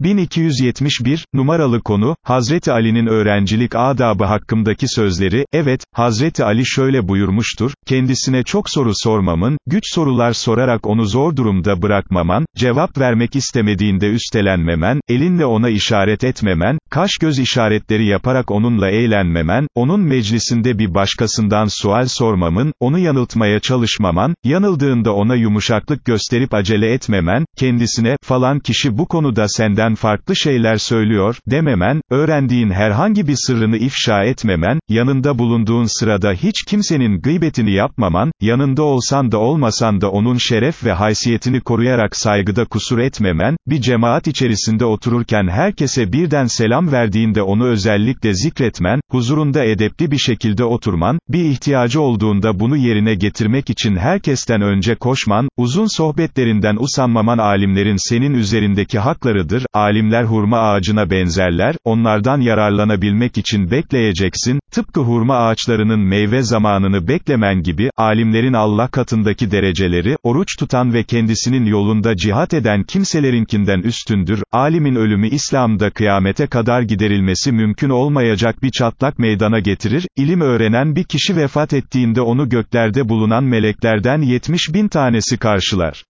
1271, numaralı konu, Hazreti Ali'nin öğrencilik adabı hakkındaki sözleri, evet, Hazreti Ali şöyle buyurmuştur, kendisine çok soru sormamın, güç sorular sorarak onu zor durumda bırakmaman, cevap vermek istemediğinde üstelenmemen, elinle ona işaret etmemen, kaş göz işaretleri yaparak onunla eğlenmemen, onun meclisinde bir başkasından sual sormamın, onu yanıltmaya çalışmaman, yanıldığında ona yumuşaklık gösterip acele etmemen, kendisine, falan kişi bu konuda senden farklı şeyler söylüyor, dememen, öğrendiğin herhangi bir sırrını ifşa etmemen, yanında bulunduğun sırada hiç kimsenin gıybetini yapmaman, yanında olsan da olmasan da onun şeref ve haysiyetini koruyarak saygıda kusur etmemen, bir cemaat içerisinde otururken herkese birden selam verdiğinde onu özellikle zikretmen, huzurunda edepli bir şekilde oturman, bir ihtiyacı olduğunda bunu yerine getirmek için herkesten önce koşman, uzun sohbetlerinden usanmaman alimlerin senin üzerindeki haklarıdır, alimler hurma ağacına benzerler, onlardan yararlanabilmek için bekleyeceksin, tıpkı hurma ağaçlarının meyve zamanını beklemen gibi, alimlerin Allah katındaki dereceleri, oruç tutan ve kendisinin yolunda cihat eden kimselerinkinden üstündür, alimin ölümü İslam'da kıyamete kadar giderilmesi mümkün olmayacak bir çatlak meydana getirir, ilim öğrenen bir kişi vefat ettiğinde onu göklerde bulunan meleklerden 70 bin tanesi karşılar.